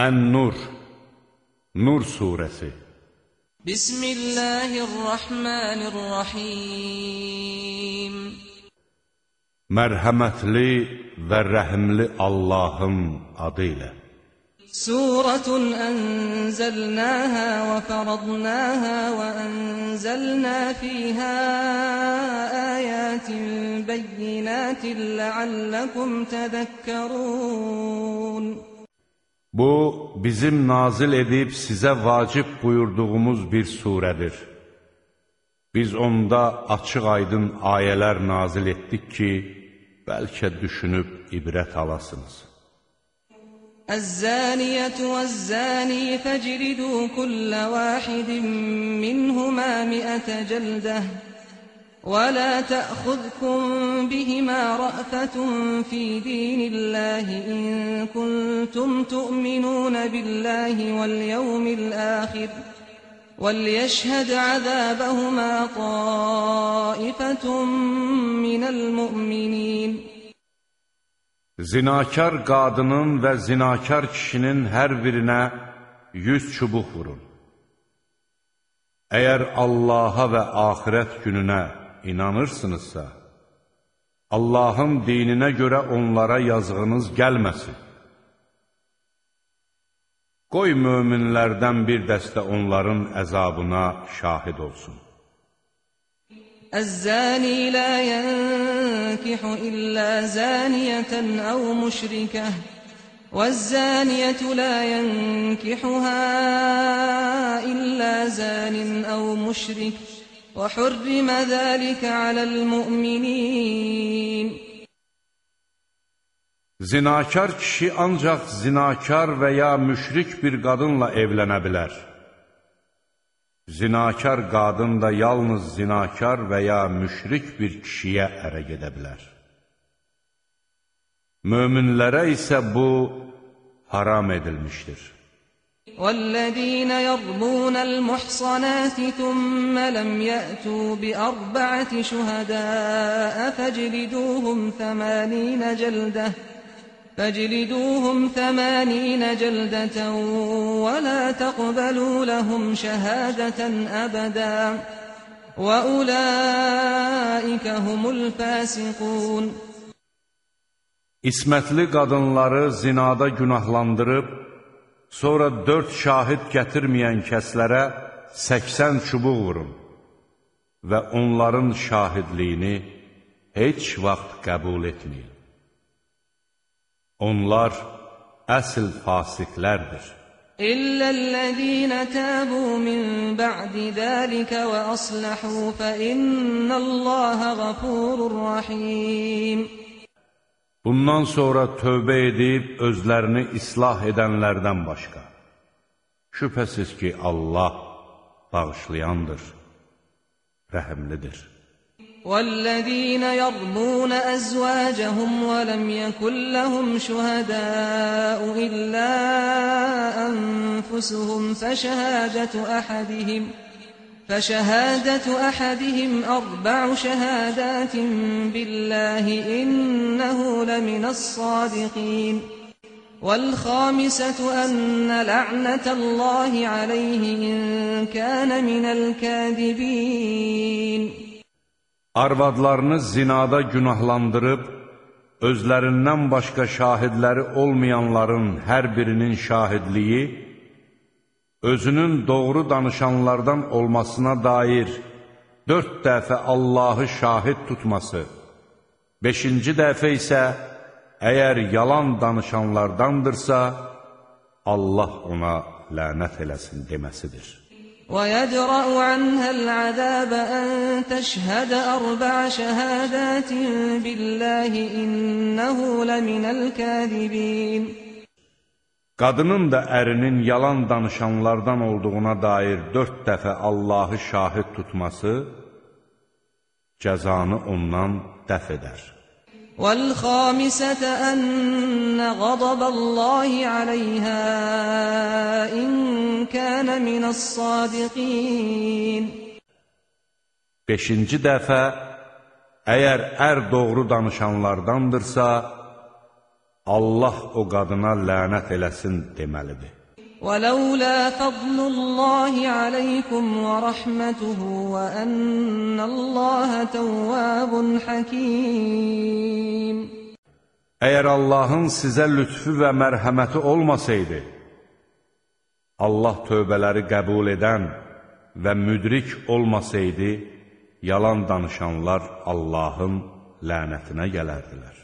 Ən-Nur Nur surəsi Bismillahirrahmanirrahim Mərhəmətli və rəhimli Allahın adı ilə سورة أنزلناها وفرضناها وأنزلنا فيها آيات بينات لعلكم تذكرون Bu, bizim nazil edib sizə vacib buyurduğumuz bir surədir. Biz onda açıq-aydın ayələr nazil etdik ki, bəlkə düşünüb ibrət alasınız. الزانية والزاني فاجلدوا كل واحد منهما مئة جلدة ولا تأخذكم بهما رأفة في دين الله إن كنتم تؤمنون بالله واليوم الآخر وليشهد عذابهما طائفة من المؤمنين Zinakar qadının və zinakar kişinin hər birinə yüz çubuq vurun. Əgər Allaha və axirət gününə inanırsınızsa, Allahın dininə görə onlara yazığınız gəlməsin. Qoy möminlərdən bir dəstə onların əzabına şahid olsun. الزاني لا ينكح إلا زانية أو مشركة والزانية لا ينكحها إلا زان أو مشرك وحرم ذلك على المؤمنين Zinakar kişi ancaq zinakar və ya müşrik bir qadınla evlənə bilər. Zinakar qadın da yalnız zinakar və ya müşrik bir kişiyə ərə gedə bilər. Möminlərə isə bu haram edilmişdir. والذين يرمون المحصنات ثم لم يأتوا بأربعة شهداء فاجلدوهم ثمانين جلدة فاجلدوهم ثمانين جلدة ولا تقبلوا لهم شهادة أبدا وأولئك هم الفاسقون İsmətli qadınları zinada günahlandırıb, sonra dörd şahid gətirməyən kəslərə 80 çubuq vurun və onların şahidliyini heç vaxt qəbul etməyin. Onlar əsl fasiqlərdir. İllellezine tabu min ba'di zalika və aslahu fa innallaha gafurur rahim. Bundan sonra tövbə edib özlərini islah edənlərdən başqa. Şübhəsiz ki, Allah bağışlayandır, rəhəmlidir. والذين يرمون أزواجهم ولم يكن لهم شهداء إلا أنفسهم فشهادة أحدهم فشهادة أحدهم أربع شهادات بالله إنه لمن الصادقين والخامسة أن لعنة الله عليه إن كان من الكاذبين Arvadlarını zinada günahlandırıb, özlərindən başqa şahidləri olmayanların hər birinin şahidliyi, özünün doğru danışanlardan olmasına dair dörd dəfə Allahı şahid tutması, beşinci dəfə isə əgər yalan danışanlardandırsa, Allah ona lənət eləsin deməsidir. ويدرأ عنها العذاب أن تشهد أربع شهادات بالله إنه لمن الكاذبين Qadının da ərinin yalan danışanlardan olduğuna dair dörd dəfə Allahı şahid tutması cəzanı ondan dəf edər. والخامسة أن غضب الله عليها إن كان من الصادقين Beşinci dəfə, əgər ər doğru danışanlardandırsa, Allah ona lənət eləsin. Allah o qadına lənət eləsin deməlidir. ولولا فضل الله عليكم ورحمته وأن الله تواب حكيم Əgər Allahın sizə lütfü və mərhəməti olmasaydı, Allah tövbələri qəbul edən və müdrik olmasaydı, yalan danışanlar Allahın lənətinə gələrdilər.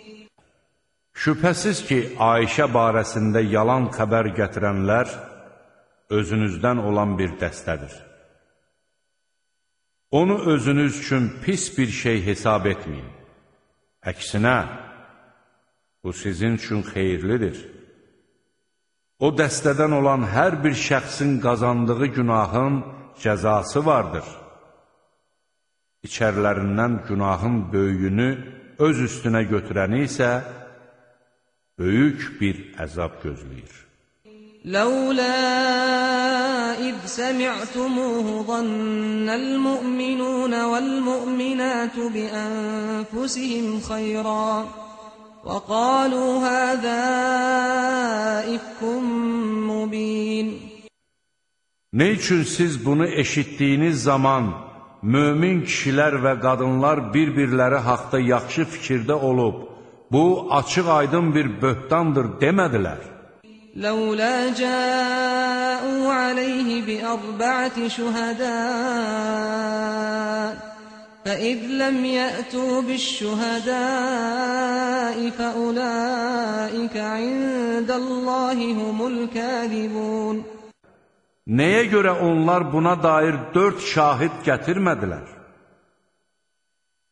Şübhəsiz ki, Ayşə barəsində yalan xəbər gətirənlər özünüzdən olan bir dəstədir. Onu özünüz üçün pis bir şey hesab etməyin. Əksinə, bu sizin üçün xeyirlidir. O dəstədən olan hər bir şəxsin qazandığı günahın cəzası vardır. İçərlərindən günahın böyüyünü öz üstünə götürəni isə, böyük bir əzab gözləyir. Ləulə iz səmi'tumuhu zannəl mü'minunə vəl mü'minətü bi ənfusihim xayrâ və qalu həzə ifkum mubin. Ne üçün siz bunu eşitdiyiniz zaman mömin kişilər və qadınlar bir-birləri haqda yaxşı fikirdə olub, bu açıq aydın bir böhtandır demədilər. لولا جاءوا عليه بأربعة شهداء فإذ لم يأتوا بالشهداء فأولئك عند الله هم الكاذبون Nəyə görə onlar buna dair dörd şahid gətirmədilər?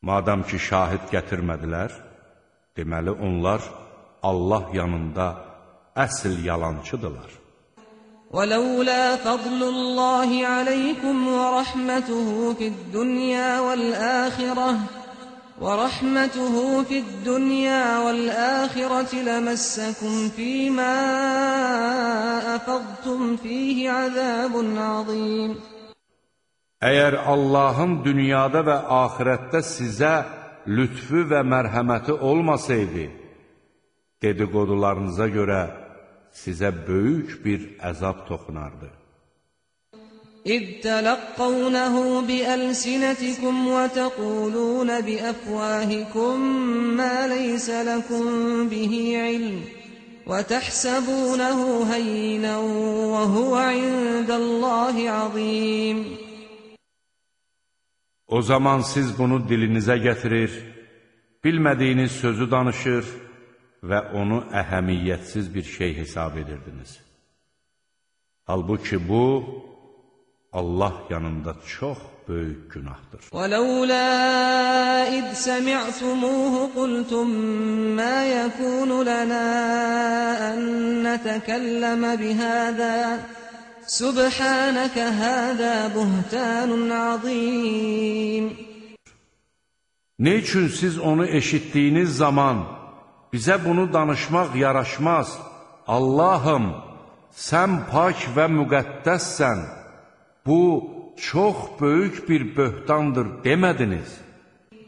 Madam ki, şahid gətirmədilər, deməli onlar Allah yanında əsl yalançıdırlar. ولولا فضل الله عليكم ورحمته في الدنيا والآخرة ورحمته في الدنيا والآخرة لمسكم فيما أفضتم فيه عذاب عظيم Əgər Allahın dünyada və axirətdə sizə lütfü və mərhəməti olmasaydı, dedikodularınıza görə sizə böyük bir əzab toxunardı. إذ تلقونه بألسنتكم وتقولون بأفواهكم ما ليس لكم به علم وتحسبونه هينا وهو عند الله عظيم O zaman siz bunu dilinizə gətirir, bilmədiyiniz sözü danışır və onu əhəmiyyətsiz bir şey hesab edirdiniz. Halbuki bu, Allah yanında çox böyük günahdır. ولولا إذ سمعتموه قلتم ما يكون لنا أن نتكلم بهذا Subhanaka hada buhtanun azim. Ne üçün siz onu eşitdiyiniz zaman bizə bunu danışmaq yaraşmaz? Allahım, sən pak və müqəddəssən. Bu çox böyük bir böhtandır demədiniz.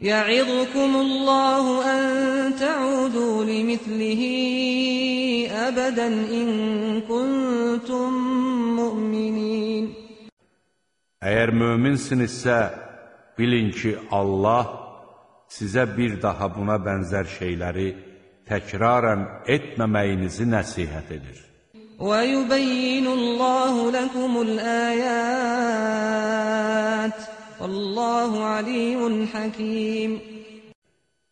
Ya'idukumullahu an ta'udu limithlihi abadan in kuntum Əgər möminsinizsə, bilin ki, Allah sizə bir daha buna bənzər şeyləri təkrarən etməməyinizi nəsihət edir. ويبين الله لكم الآيات والله عليم حكيم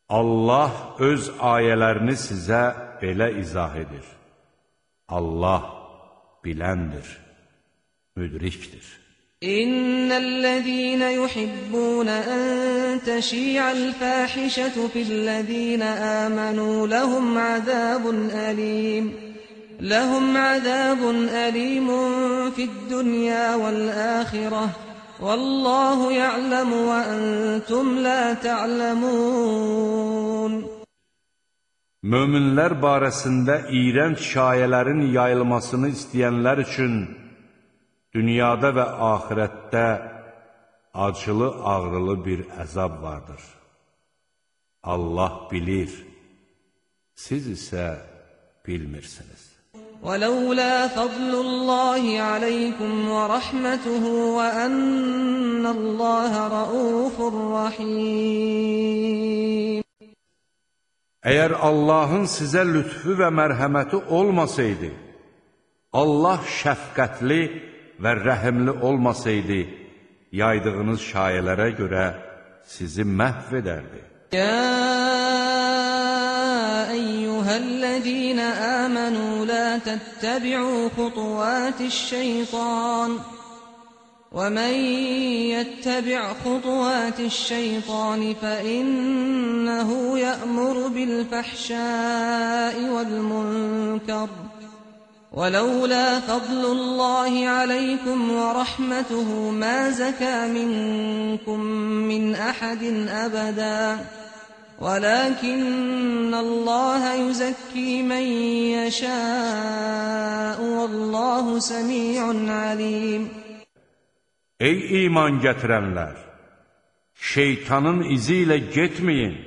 Allah öz ayələrini sizə belə izah edir. Allah biləndir, müdrikdir. إن الذين يحبون أن تشيع الفاحشة في الذين آمنوا لهم عذاب أليم لهم عذاب أليم في الدنيا والآخرة والله يعلم وأنتم لا تعلمون Möminlər barəsində iyrənc şayələrin yayılmasını istəyənlər üçün dünyada və axirətdə acılı-ağrılı bir əzab vardır. Allah bilir, siz isə bilmirsiniz. ولولا فضل الله عليكم ورحمته وأن الله رؤوف رحيم Əgər Allahın sizə lütfü və mərhəməti olmasaydı, Allah şəfqətli və rəhimli olmasaydı, yaydığınız şayələrə görə sizi məhv edərdi. أيها الذين آمنوا لا تتبعوا خطوات الشيطان ومن يتبع خطوات الشيطان فإنه يأمر بالفحشاء والمنكر ولولا فضل الله عليكم ورحمته ما زكى منكم من أحد أبدا ولكن الله يزكي من يشاء والله سميع عليم Ey iman gətirənlər! Şeytanın izi ilə getməyin.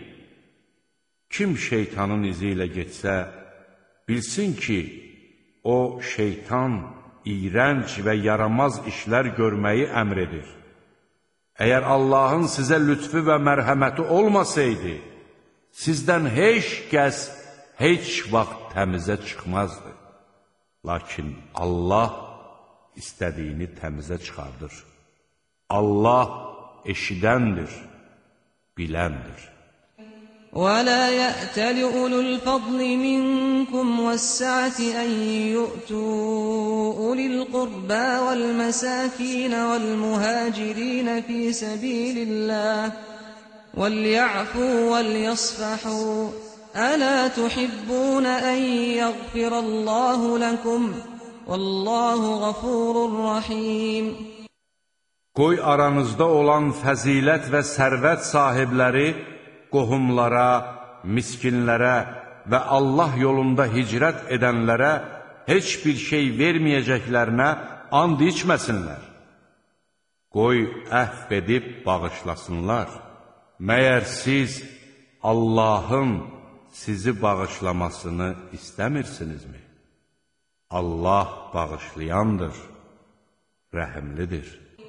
Kim şeytanın izi ilə getsə, bilsin ki, o şeytan iyrənc və yaramaz işlər görməyi əmr edir. Əgər Allahın sizə lütfü və mərhəməti olmasaydı, sizdən heç kəs heç vaxt təmizə çıxmazdı. Lakin Allah istədiyini təmizə çıxardır. Allah eşidəndir, biləndir. ولا يأتل أولو الفضل منكم والسعة أن يؤتوا أولي القربى والمساكين والمهاجرين في سبيل الله وليعفوا وليصفحوا ألا تحبون أن يغفر الله لكم والله غفور رحيم. Qoy aranızda olan fəzilət və sərvət sahibləri qohumlara, miskinlərə və Allah yolunda hicrət edənlərə heç bir şey verməyəcəklərinə and içməsinlər. Qoy əhv edib bağışlasınlar. Məyər siz Allahın sizi bağışlamasını istəmirsinizmi? Allah bağışlayandır, rəhimlidir.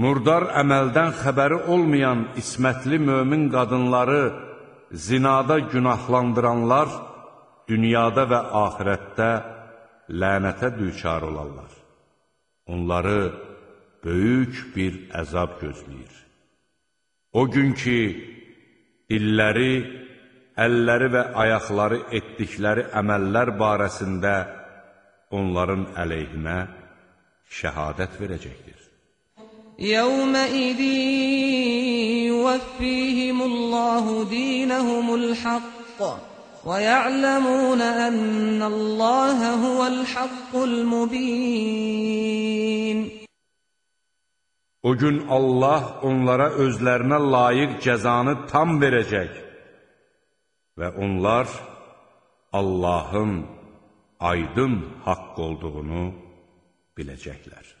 Murdar əməldən xəbəri olmayan ismətli mömin qadınları zinada günahlandıranlar dünyada və axirətdə lənətə düçar olarlar. Onları böyük bir əzab gözləyir. O gün ki, dilləri, əlləri və ayaqları etdikləri əməllər barəsində onların əleyhinə şəhadət verəcəkdir. يومئذ يوفيهم الله دينهم الحق ويعلمون أن الله هو الحق المبين O gün Allah onlara özlərinə layiq cəzanı tam verəcək və onlar Allahın aydın haqq olduğunu biləcəklər.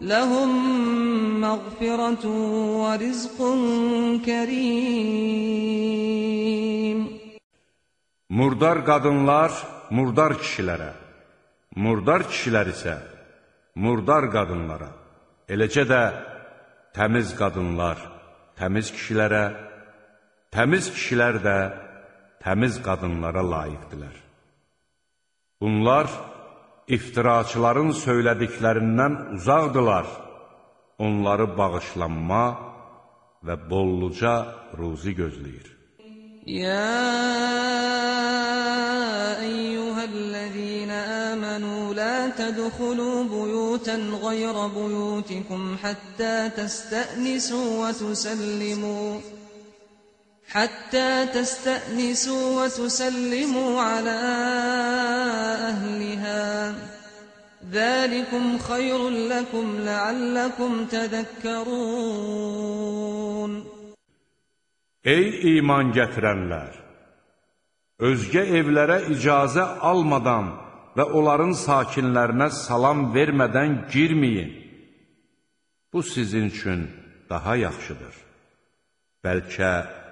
لهم مغفرة ورزق كريم Murdar qadınlar murdar kişilərə, murdar kişilər isə murdar qadınlara, eləcə də təmiz qadınlar təmiz kişilərə, təmiz kişilər də təmiz qadınlara layiqdilər. Bunlar iftiraçıların söylədiklərindən uzaqdırlar, onları bağışlanma və bolluca ruzi gözləyir. Yə əyyuhəl-ləzīnə əmənu, lə tədxulu buyutən qayrə buyutikum, həttə təstənisu və tüsəllimu. حتى تستأنسوا وتسلموا على أهلها ذلكم خير لكم لعلكم تذكرون Ey iman gətirənlər! Özgə evlərə icazə almadan və onların sakinlərinə salam vermədən girməyin. Bu sizin üçün daha yaxşıdır. Bəlkə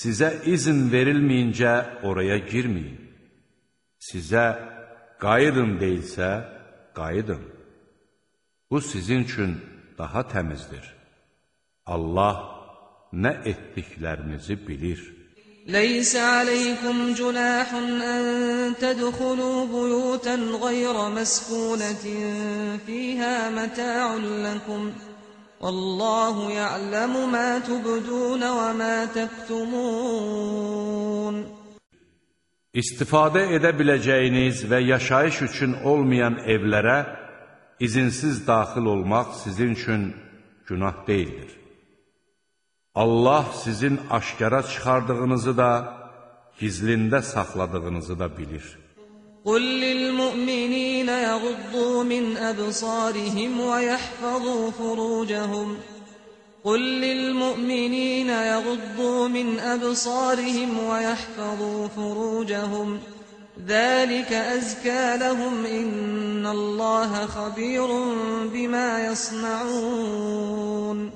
sizə izin verilməyincə oraya girməyin. Sizə qayıdın deyilsə, qayıdın. Bu sizin üçün daha təmizdir. Allah nə etdiklərinizi bilir. ليس عليكم جناح أن تدخلوا بيوتا غير مسكونة فيها متاع لكم Vallahu ya'lemu ma tubdun və ma taktumun. İstifadə edə biləcəyiniz və yaşayış üçün olmayan evlərə izinsiz daxil olmaq sizin üçün günah deyildir. Allah sizin aşkara çıxardığınızı da, gizlində saxladığınızı da bilir. قُلْ لِلْمُؤْمِنِينَ يَغُضُّوا مِنْ أَبْصَارِهِمْ وَيَحْفَظُوا فُرُوجَهُمْ قُلْ لِلْمُؤْمِنِينَ يَغُضُّوا مِنْ أَبْصَارِهِمْ وَيَحْفَظُوا فُرُوجَهُمْ ذَلِكَ أَزْكَى لَهُمْ إِنَّ اللَّهَ خَبِيرٌ بِمَا يَصْنَعُونَ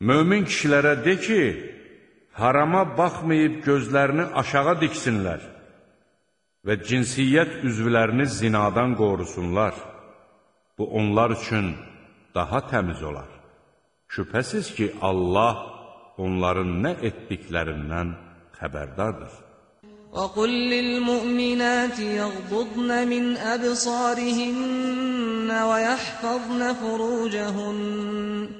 Mömin kişilərə de ki, harama baxmayıb gözlərini aşağı diksinlər və cinsiyyət üzvlərini zinadan qorusunlar. Bu, onlar üçün daha təmiz olar. Şübhəsiz ki, Allah onların nə etdiklərindən xəbərdardır. وَقُلْ لِلْمُؤْمِنَاتِ يَغْضُضْنَ مِنْ أَبْصَارِهِنَّ وَيَحْفَظْنَ فُرُوجَهُنَّ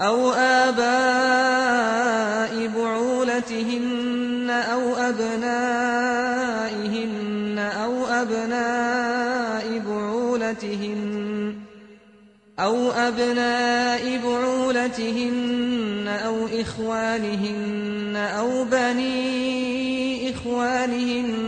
أو آباء بعولتهن أو أبنائهن أو أبناء بعولتهن أو أبناء بعولتهن أو إخوانهن أو بني إخوانهن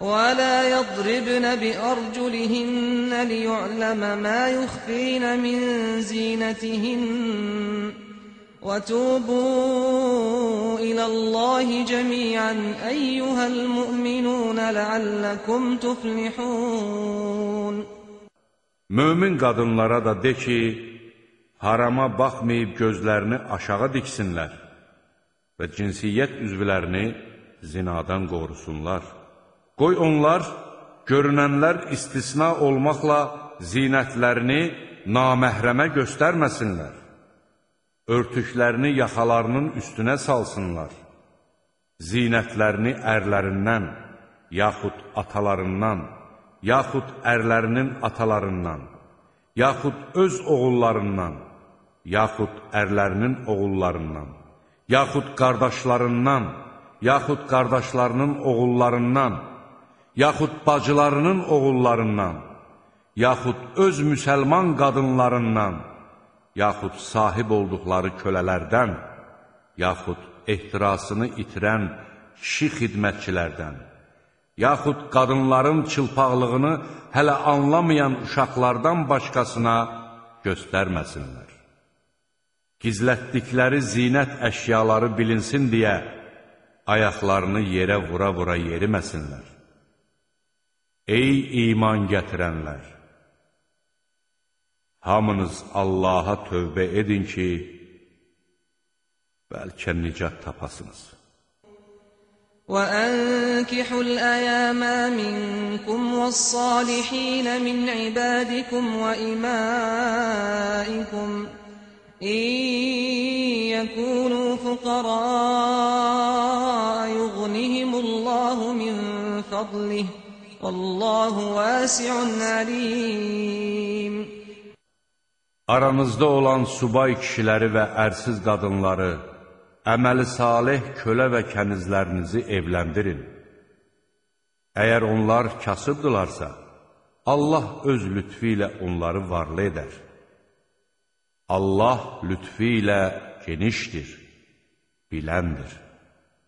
ولا يضربن بأرجلهن ليعلم ما يخفين من زينتهن وتوبوا إلى الله جميعا أيها المؤمنون لعلكم تفلحون Mömin qadınlara da de ki, harama baxmayıb gözlərini aşağı diksinlər və cinsiyyət üzvlərini zinadan qorusunlar. Qoy onlar görünənlər istisna olmaqla zinətlərini naməhrəmə göstərməsinlər. Örtüklərini yaxalarının üstünə salsınlar. Zinətlərini ərlərindən, yaxud atalarından, yaxud ərlərinin atalarından, yaxud öz oğullarından, yaxud ərlərinin oğullarından, yaxud qardaşlarından, yaxud qardaşlarının oğullarından, yaxud bacılarının oğullarından, yaxud öz müsəlman qadınlarından, yaxud sahib olduqları kölələrdən, yaxud ehtirasını itirən kişi xidmətçilərdən, yaxud qadınların çılpaqlığını hələ anlamayan uşaqlardan başqasına göstərməsinlər. Gizlətdikləri zinət əşyaları bilinsin deyə ayaqlarını yerə vura-vura yeriməsinlər. Ey iman gətirənlər! Hamınız Allaha tövbə edin ki, bəlkə nicat tapasınız. وأنكحوا الأيام منكم والصالحين من عبادكم وإمائكم إن يكونوا فقراء يغنهم الله من فضله Vallahu vasiun alim. Aranızda olan subay kişiləri və ərsiz qadınları, əməli salih kölə və kənizlərinizi evləndirin. Əgər onlar kasıbdırlarsa, Allah öz lütfi ilə onları varlı edər. Allah lütfi ilə genişdir, biləndir.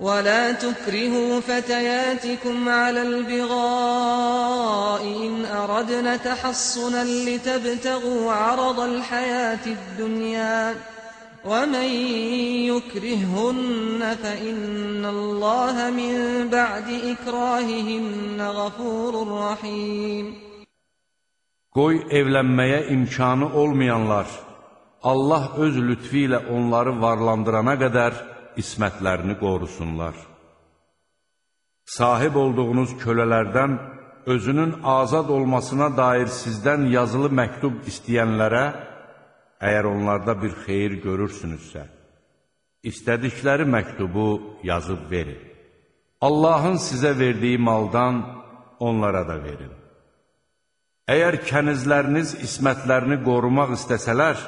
ولا تكرهوا فتياتكم على البغاء إن أردنا تحصنا لتبتغوا عرض الحياة الدنيا. ومن يكرههن فإن الله من بعد إكراههن غفور رحيم. Qoy evlənməyə imkanı olmayanlar, Allah öz lütfi ilə onları varlandırana qədər ismətlərini qorusunlar. Sahib olduğunuz kölələrdən özünün azad olmasına dair sizdən yazılı məktub istəyənlərə, əgər onlarda bir xeyir görürsünüzsə, istədikləri məktubu yazıb verin. Allahın sizə verdiyi maldan onlara da verin. Əgər kənizləriniz ismətlərini qorumaq istəsələr,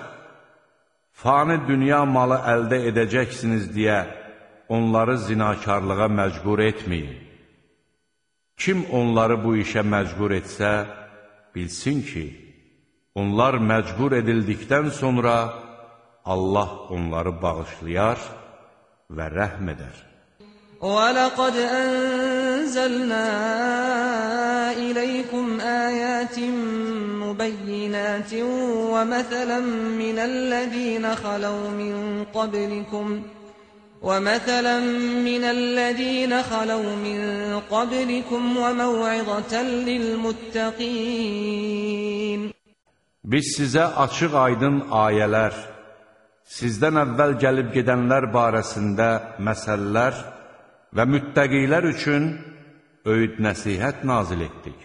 fani dünya malı əldə edəcəksiniz deyə onları zinakarlığa məcbur etməyin. Kim onları bu işə məcbur etsə, bilsin ki, Onlar məcbur edildikdən sonra Allah onları bağışlayar və rəhm edər. وَلَقَدْ أَنزَلْنَا إِلَيْكُمْ آيَاتٍ مُبَيِّنَاتٍ وَمَثَلًا مِنَ الَّذِينَ خَلَوْا مِن قَبْلِكُمْ وَمَثَلًا مِنَ الَّذِينَ خَلَوْا مِن قَبْلِكُمْ وَمَوْعِظَةً لِلْمُتَّقِينَ Biz sizə açıq aydın ayələr, sizdən əvvəl gəlib gedənlər barəsində məsələlər və müttəqilər üçün öyüd nəsihət nazil etdik.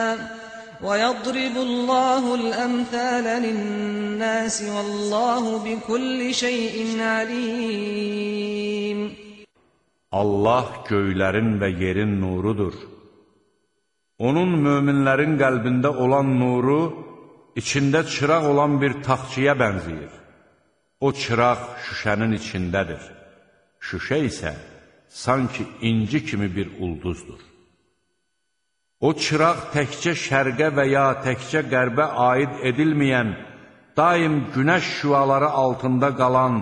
ويضرب الله الأمثال للناس والله بكل شيء عليم Allah göylərin və yerin nurudur. Onun möminlərin qəlbində olan nuru içində çıraq olan bir taxçıya bənzəyir. O çıraq şüşənin içindədir. Şüşə isə sanki inci kimi bir ulduzdur. O çıraq təkcə şərqə və ya təkcə qərbə aid edilməyən, daim günəş şüaları altında qalan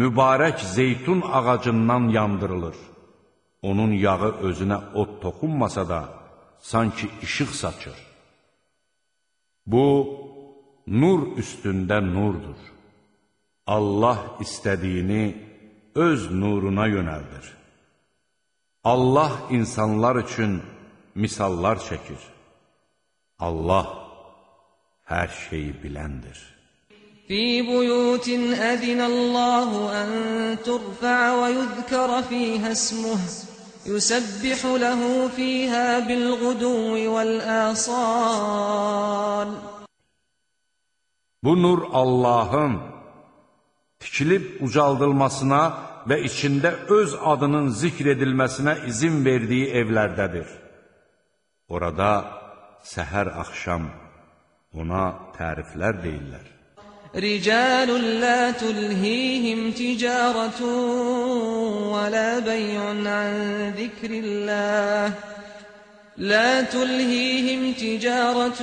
mübarək zeytun ağacından yandırılır. Onun yağı özünə od toxunmasa da, sanki işıq saçır. Bu, nur üstündə nurdur. Allah istədiyini öz nuruna yönəldir. Allah insanlar üçün misallar çəkir. Allah hər şeyi biləndir. في بيوت أذن الله أن ترفع ويذكر فيها اسمه يسبح له فيها بالغدو والآصال Bu nur Allahın tikilib ucaldılmasına və içində öz adının zikr edilməsinə izin verdiyi evlərdədir. Orada səhər axşam ona təriflər deyirlər. رجال لا تلهيهم تجارة ولا بيع عن ذكر الله لا تلهيهم تجارة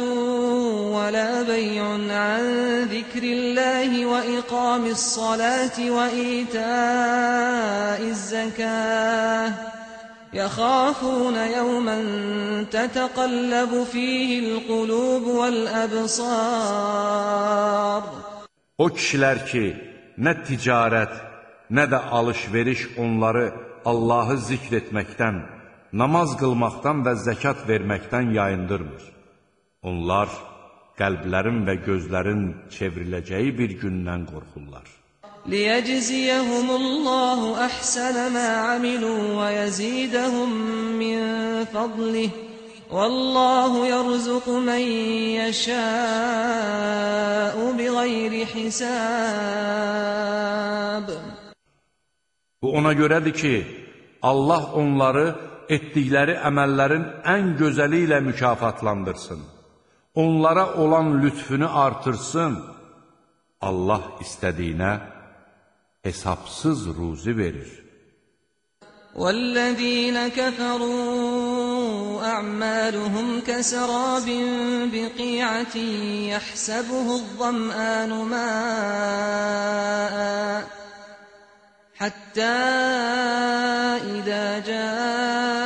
ولا بيع عن ذكر الله وإقام الصلاة وإيتاء الزكاة يخافون يوما تتقلب فيه القلوب والأبصار O kişilər ki, nə ticarət, nə də alış-veriş onları Allahı zikr etməkdən, namaz qılmaqdan və zəkat verməkdən yayındırmır. Onlar qəlblərin və gözlərin çevriləcəyi bir gündən qorxurlar. ليجزيهم الله أحسن ما عملوا ويزيدهم من فضله والله يرزق من يشاء بغير حساب Bu ona görədir ki, Allah onları etdikləri əməllərin ən gözəli ilə mükafatlandırsın. Onlara olan lütfünü artırsın. Allah istədiyinə hesabsız ruzi verir. والذين كفروا أعمالهم كسراب بقيعة يحسبه الظمآن ماء حتى إذا جاءه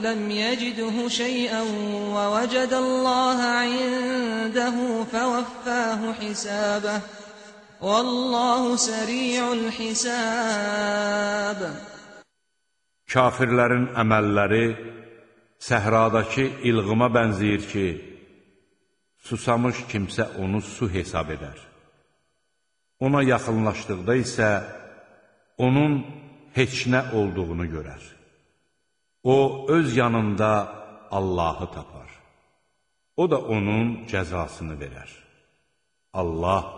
لم يجده شيئا ووجد الله عنده فوفاه حسابه Vallahu səriyul hisab. Kafirlərin əməlləri səhradakı ilğıma bənzəyir ki, susamış kimsə onu su hesab edər. Ona yaxınlaşdıqda isə onun heç nə olduğunu görər. O, öz yanında Allahı tapar. O da onun cəzasını verər. Allah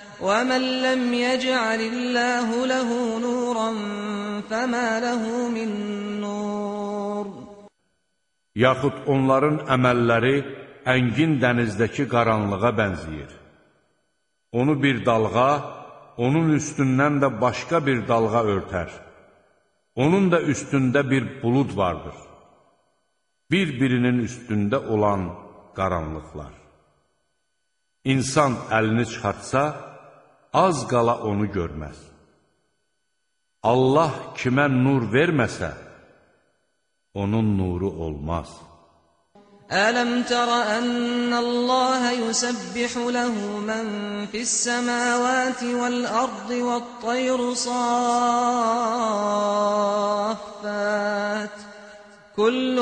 ومن لم يجعل الله له نورا فما له من نور Yaxud onların əməlləri əngin dənizdəki qaranlığa bənzəyir. Onu bir dalğa, onun üstündən də başqa bir dalğa örtər. Onun da üstündə bir bulud vardır. Bir-birinin üstündə olan qaranlıqlar. İnsan əlini çıxartsa, az qala onu görməz. Allah kimə nur verməsə, onun nuru olmaz. ألم تر أن الله يسبح له من في السماوات والأرض والطير صافات كل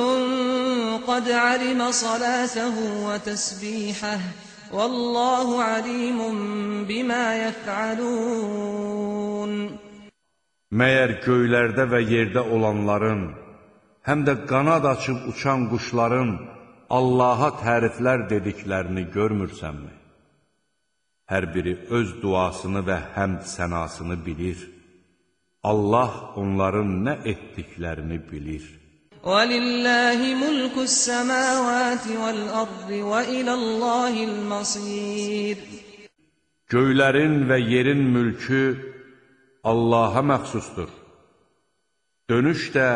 قد علم صلاته Vallahu alimun bima yef'alun Məyər göylərdə və yerdə olanların, həm də qanad açıb uçan quşların Allaha təriflər dediklərini görmürsənmi? Hər biri öz duasını və həmd sənasını bilir. Allah onların nə etdiklərini bilir. ولله ملك السماوات والأرض وإلى الله المصير Göylərin və yerin mülkü Allaha məxsusdur. Dönüş də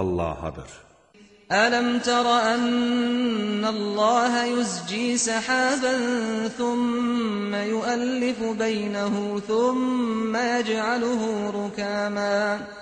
Allahadır. Ələm tərə ənəlləhə yuzci səhəbən thümmə yuəllifu beynəhu thümmə yəcəluhu rukəmən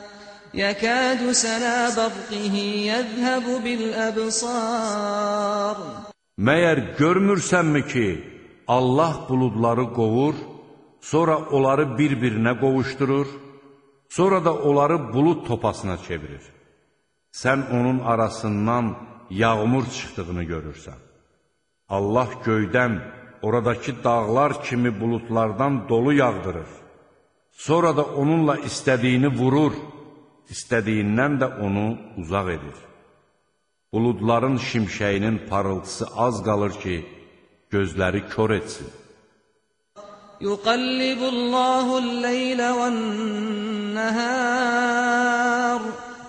يكاد سنا برقه يذهب بالأبصار Məyər görmürsənmi ki, Allah buludları qovur, sonra onları bir-birinə qovuşdurur, sonra da onları bulud topasına çevirir. Sən onun arasından yağmur çıxdığını görürsən. Allah göydən oradakı dağlar kimi buludlardan dolu yağdırır. Sonra da onunla istədiyini vurur, istədiyindən də onu uzaq edir. Buludların şimşəyinin parıltısı az qalır ki, gözləri kör etsin. Yuqallibullahu l-leylə vən-nəhər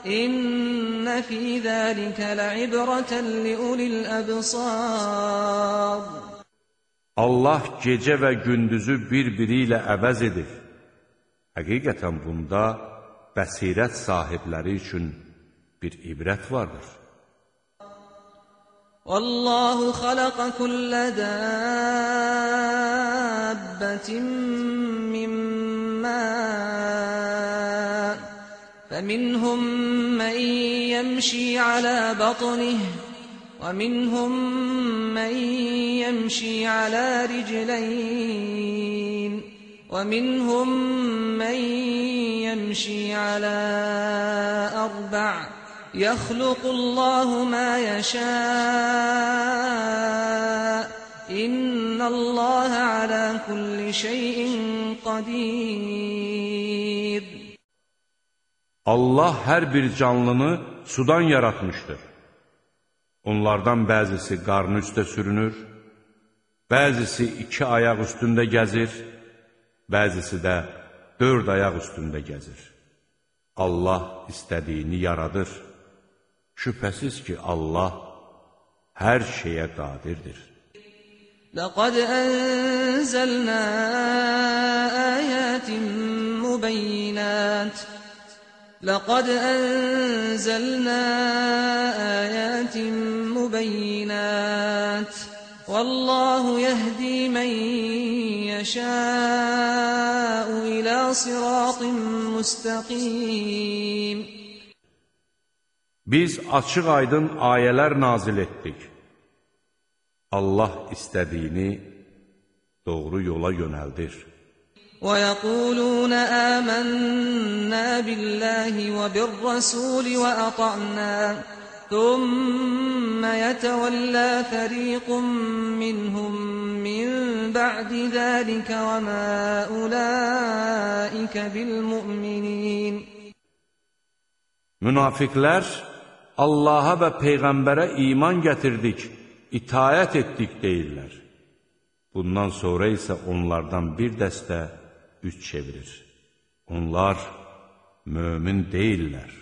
İnnə fī zəlikə lə'ibrətən liulil əbsar Allah gecə və gündüzü bir-biri ilə əvəz edir. Həqiqətən bunda bəsirət sahibləri üçün bir ibrət vardır. والله خلق كل دابة من ماء فمنهم من يمشي على بطنه ومنهم من يمشي على رجلين ومنهم من يمشي على أربع يخلق الله ما يشاء إن الله على كل شيء قدير Allah hər bir canlını sudan yaratmışdır. Onlardan bəzisi qarnı üstə sürünür, bəzisi iki ayaq üstündə gəzir, bəzisi də dörd ayaq üstündə gəzir. Allah istədiyini yaradır. Şübhəsiz ki, Allah hər şeyə qadirdir. لقد أنزلنا آيات مبينات لقد أنزلنا آيات مبينات والله يهدي من يشاء إلى صراط مستقيم Biz açıq aydın ayələr nazil etdik. Allah istədiyini doğru yola yönəldir. ويقولون آمنا بالله وبالرسول وأطعنا ثم يتولى فريق منهم من بعد ذلك وما أولئك بالمؤمنين Münafiqlər Allaha və Peyğəmbərə iman gətirdik, itayət etdik deyirlər. Bundan sonra isə onlardan bir dəstə üç çevirir. Onlar mömin deyillər.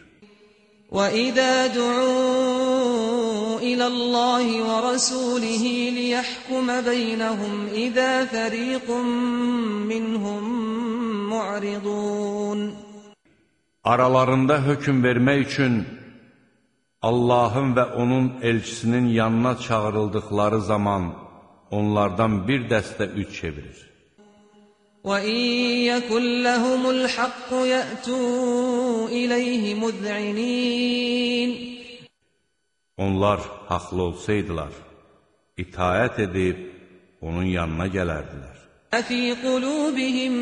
وَإِذَا دُعُوا إِلَى اللَّهِ وَرَسُولِهِ لِيَحْكُمَ بَيْنَهُمْ إِذَا فَرِيقٌ مِّنْهُمْ مُعْرِضُونَ Aralarında hökm vermək üçün Allahın və onun elçisinin yanına çağırıldıqları zaman onlardan bir dəstə üç çevirir. وإن يكن لهم الحق يأتوا إليه مذعنين Onlar haqlı olsaydılar, itaət edib onun yanına gələrdilər. أَفِي قُلُوبِهِمْ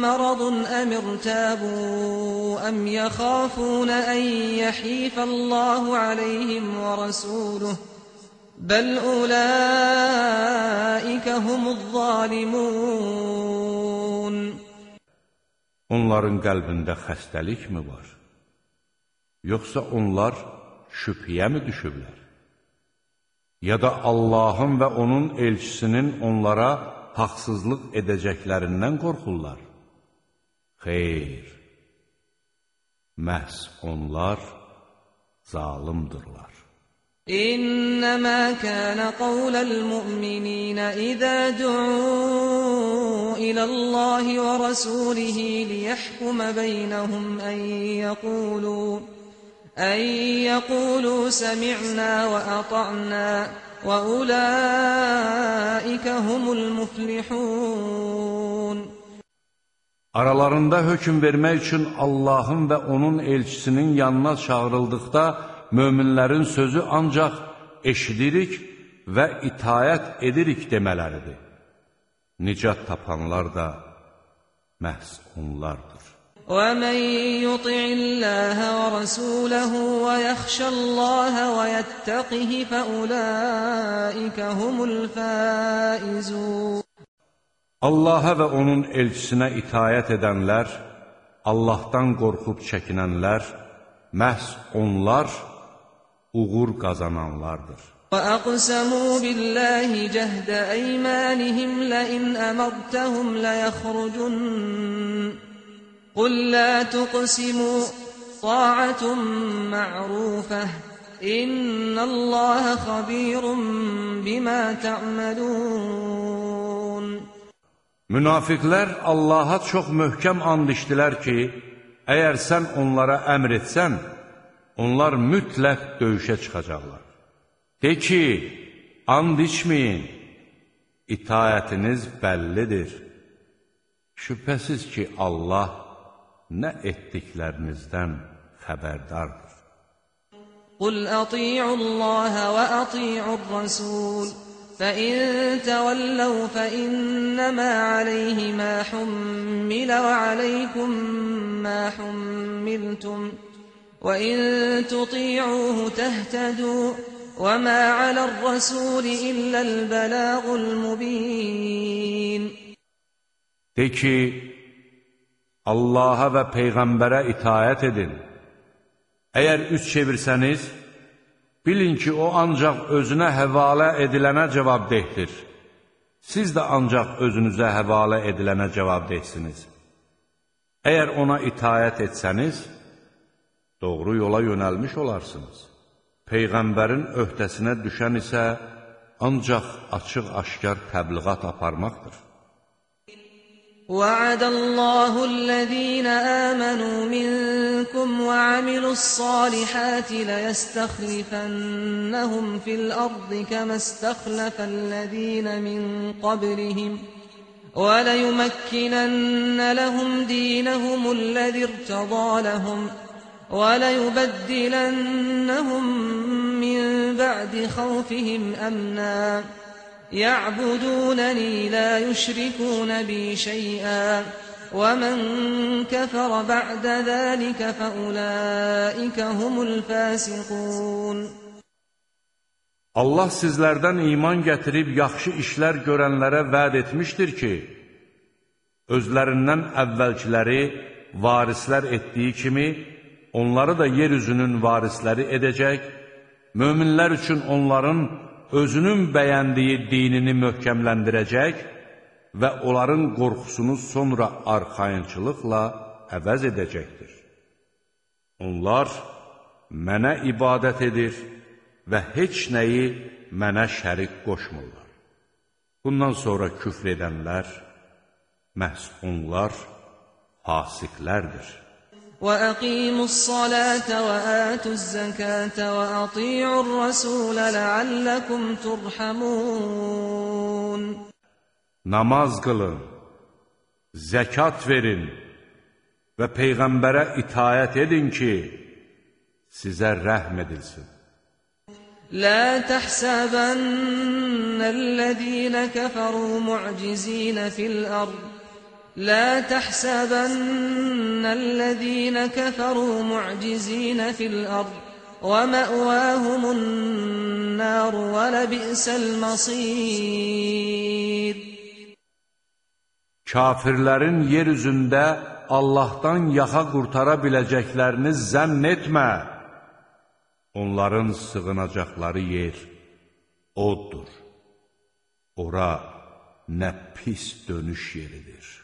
مَرَضٌ أَمِ ارْتَابُوا أَمْ يَخَافُونَ أَنْ يَحِيفَ اللَّهُ عَلَيْهِمْ وَرَسُولُهُ Bəl ulaikə humuz zalimun Onların qəlbində xəstəlik mi var? Yoxsa onlar şübhəyə mi düşüblər? Ya da Allahın və onun elçisinin onlara haqsızlıq edəcəklərindən qorxurlar? Xeyr, məhz onlar zalimdırlar. إنما كان قول المؤمنين إذا دعوا إلى الله ورسوله ليحكم بينهم أن يقولوا أن يقولوا سمعنا وأطعنا وأولئك هم المفلحون. Aralarında hökm vermək üçün Allahın və onun elçisinin yanına çağırıldıqda möminlərin sözü ancaq eşidirik və itayət edirik demələridir. Nicat tapanlar da məhz onlardır. ومن يطع الله ورسوله ويخشى الله ويتقه فأولئك هم الفائزون Allaha və onun elçisinə itayət edənlər, Allahdan qorxub çəkinənlər, məhz onlar uğur qazananlardır. وأقسموا بالله جهد أيمانهم لئن أمرتهم ليخرجن قل لا تقسموا طاعة معروفة إن الله خبير بما تعملون Münafiqlər Allaha çox möhkəm and içdilər ki, əgər sən onlara əmr etsən, onlar mütləq döyüşə çıxacaqlar. De ki, and içməyin, itayətiniz bəllidir. Şübhəsiz ki, Allah nə etdiklərinizdən xəbərdardır. قل أطيعوا الله وأطيعوا الرسول فإن تولوا فإنما عليه ما حمل وعليكم ما حملتم وإن تطيعوه تهتدوا وما على الرسول إلا البلاغ المبين De ki, Allaha və Peyğəmbərə itayət edin. Əgər üç çevirsəniz, bilin ki, o ancaq özünə həvalə edilənə cavabdehdir. Siz də ancaq özünüzə həvalə edilənə cavabdehsiniz. Əgər ona itayət etsəniz, doğru yola yönəlmiş olarsınız. Peyğəmbərin öhdəsinə düşən isə ancaq açıq-aşkar təbliğat aparmaqdır. وعد الله الذين آمنوا منكم وعملوا الصالحات ليستخلفنهم في الأرض كما استخلف الذين من قبلهم وليمكنن لهم دينهم الذي ارتضى لهم وليبدلنهم من بعد خوفهم أمناً يعبدونني لا يشركون بي شيئا ومن كفر بعد ذلك فأولئك هم الفاسقون Allah sizlərdən iman gətirib yaxşı işlər görənlərə vəd etmişdir ki, özlərindən əvvəlkiləri varislər etdiyi kimi, onları da yer üzünün varisləri edəcək, möminlər üçün onların özünün bəyəndiyi dinini möhkəmləndirəcək və onların qorxusunu sonra arxayınçılıqla əvəz edəcəkdir. Onlar mənə ibadət edir və heç nəyi mənə şərik qoşmurlar. Bundan sonra küfr edənlər, məhz onlar fasiqlərdir. وَأَقِيمُوا الصَّلَاةَ وَآتُوا الزَّكَاةَ وَأَطِيعُوا الرَّسُولَ لَعَلَّكُمْ تُرْحَمُونَ Namaz qılın, zəkat verin və Peyğəmbərə itayət edin ki, sizə rəhm edilsin. لا تحسبن الذين كفروا معجزين في الأرض La tahsabanna allazina kafaru mu'cizina fil ard ve ma'wahumun nar ve lebi'sel masir Kafirlərin yer üzündə Allahdan yaxa qurtara biləcəklərini zənn etmə. Onların sığınacaqları yer oddur. Ora nə pis dönüş yeridir.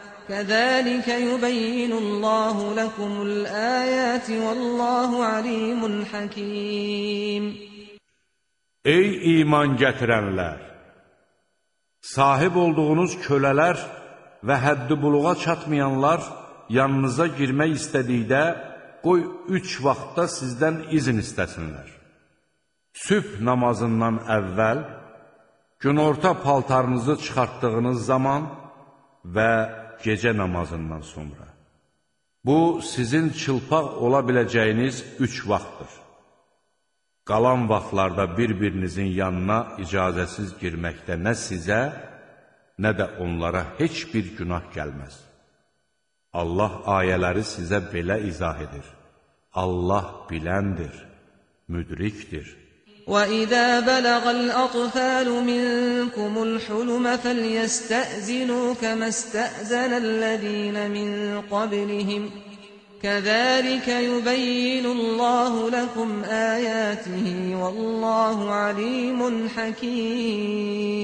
كذلك يبين الله لكم الآيات والله عليم حكيم Ey iman gətirənlər! Sahib olduğunuz kölələr və həddi buluğa çatmayanlar yanınıza girmək istədikdə, qoy üç vaxtda sizdən izin istəsinlər. Sübh namazından əvvəl, günorta paltarınızı çıxartdığınız zaman və gecə namazından sonra. Bu, sizin çılpaq ola biləcəyiniz üç vaxtdır. Qalan vaxtlarda bir-birinizin yanına icazəsiz girməkdə nə sizə, nə də onlara heç bir günah gəlməz. Allah ayələri sizə belə izah edir. Allah biləndir, müdrikdir. وإذا بلغ الأطفال منكم الحلم فليستأذنوا كما استأذن الذين من قبلهم كذلك يبين الله لكم آياته والله عليم حكيم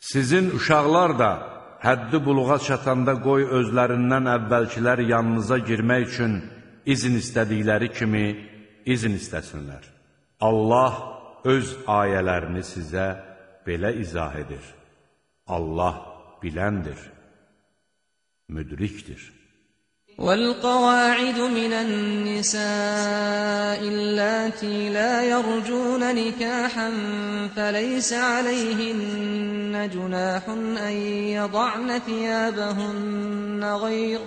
Sizin uşaqlar da həddi buluğa çatanda qoy özlərindən əvvəlkilər yanınıza girmək üçün izin istədikləri kimi izin istəsinlər. Allah öz ayələrini sizə belə izah edir. Allah biləndir, müdrikdir. والقواعد من النساء اللاتي لا يرجون نكاحا فليس عليهن جناح أن يضعن ثيابهن غير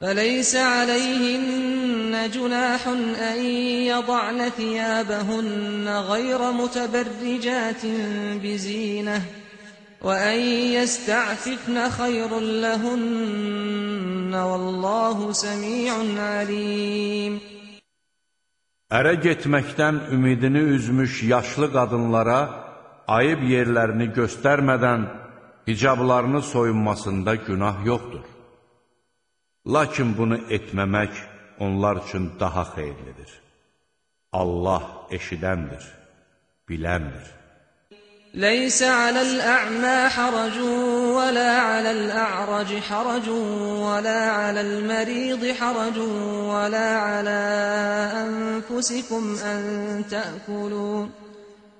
فليس عليهن جناح أن يضعن ثيابهن غير متبرجات بزينة وأن يستعففن خير لهن والله سميع عليم Ərə getməkdən ümidini üzmüş yaşlı qadınlara ayıb yerlərini göstərmədən hicablarını soyunmasında günah yoxdur. Lakin bunu etməmək onlar üçün daha xeyirlidir. Allah eşidəndir, biləndir. ليس على الأعمى حرج ولا على الأعرج حرج ولا على المريض حرج ولا على أنفسكم أن تأكلوا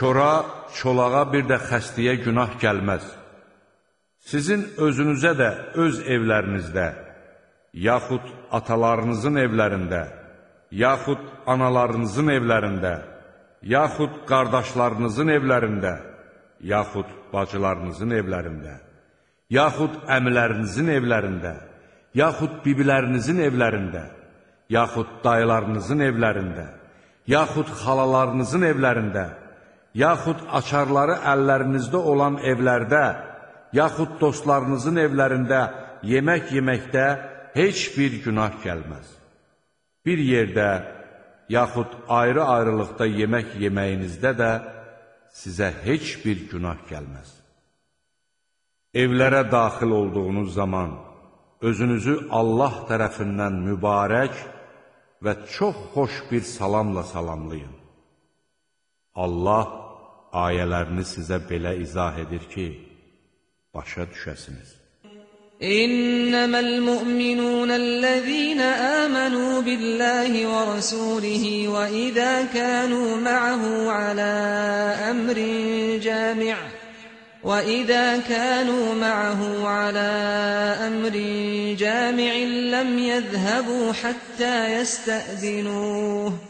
Kora, çolağa bir də xəstəyə günah gəlməz. Sizin özünüzə də öz evlərinizdə, yaxud atalarınızın evlərində, yaxud analarınızın evlərində, yaxud qardaşlarınızın evlərində, yaxud bacılarınızın evlərində, yaxud əmilərinizin evlərində, yaxud bibilərinizin evlərində, yaxud dayılarınızın evlərində, yaxud xalalarınızın evlərində, yaxud açarları əllərinizdə olan evlərdə, yaxud dostlarınızın evlərində yemək yeməkdə heç bir günah gəlməz. Bir yerdə, yaxud ayrı-ayrılıqda yemək yeməyinizdə də sizə heç bir günah gəlməz. Evlərə daxil olduğunuz zaman özünüzü Allah tərəfindən mübarək və çox xoş bir salamla salamlayın. Allah ayələrini sizə belə izah edir ki, başa düşəsiniz. İnnəməl müminunəl-ləzīnə əmənu billəhi və rəsulihi və idə kənu məəhu alə əmrin cəmi'ə وَإِذَا كَانُوا مَعَهُ عَلَى أَمْرٍ جَامِعٍ لَّمْ يَذْهَبُوا حَتَّى يَسْتَأْذِنُوهُ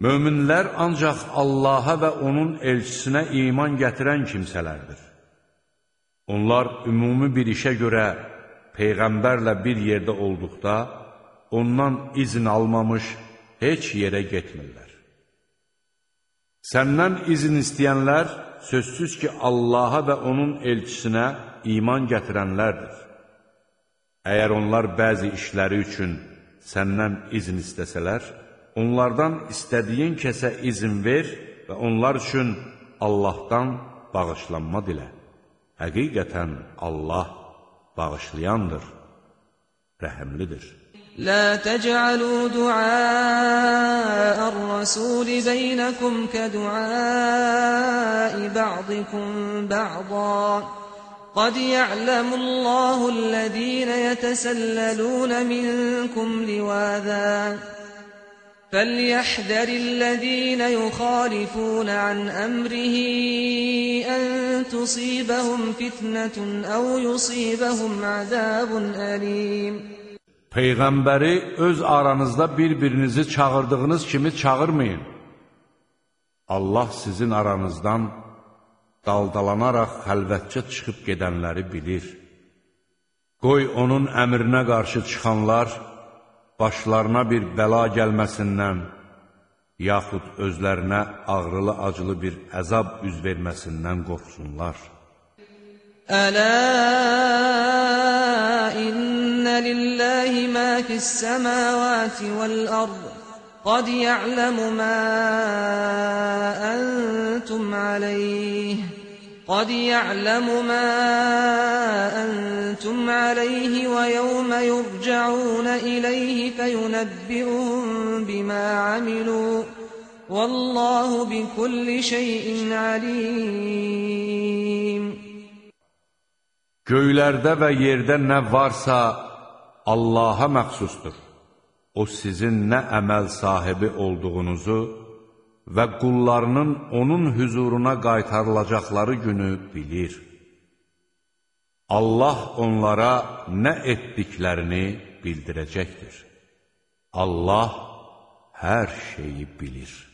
Möminlər ancaq Allaha və onun elçisinə iman gətirən kimsələrdir. Onlar ümumi bir işə görə Peyğəmbərlə bir yerdə olduqda, ondan izin almamış heç yerə getmirlər. Səndən izin istəyənlər sözsüz ki, Allaha və onun elçisinə iman gətirənlərdir. Əgər onlar bəzi işləri üçün səndən izin istəsələr, onlardan istədiyin kəsə izin ver və onlar üçün Allahdan bağışlanma dilə. Həqiqətən Allah bağışlayandır, rəhəmlidir. لا تجعلوا دعاء الرسول بينكم كدعاء بعضكم بعضا قد يعلم الله الذين يتسللون منكم لواذا فليحذر الذين يخالفون عن أمره أن تصيبهم فتنة أو يصيبهم عذاب أليم Peyğəmbəri öz aranızda bir-birinizi çağırdığınız kimi çağırmayın. Allah sizin aranızdan daldalanaraq xəlvətcə çıxıb gedənləri bilir. Qoy onun əmrinə qarşı çıxanlar, başlarına bir bəla gəlməsindən, yaxud özlərinə ağrılı-acılı bir əzab üz verməsindən qorxsunlar. Ələ innə lillahi mə fissəməvəti vəl-ərd Qad ya'ləmu mə əntum aleyh قد يعلم ما أنتم عليه ويوم يرجعون إليه فينبئهم بما عملوا والله بكل شيء عليم Göylərdə və yerdə nə varsa Allaha məxsusdur. O sizin nə əməl sahibi olduğunuzu və qullarının onun hüzuruna qaytarılacaqları günü bilir. Allah onlara nə etdiklərini bildirəcəkdir. Allah hər şeyi bilir.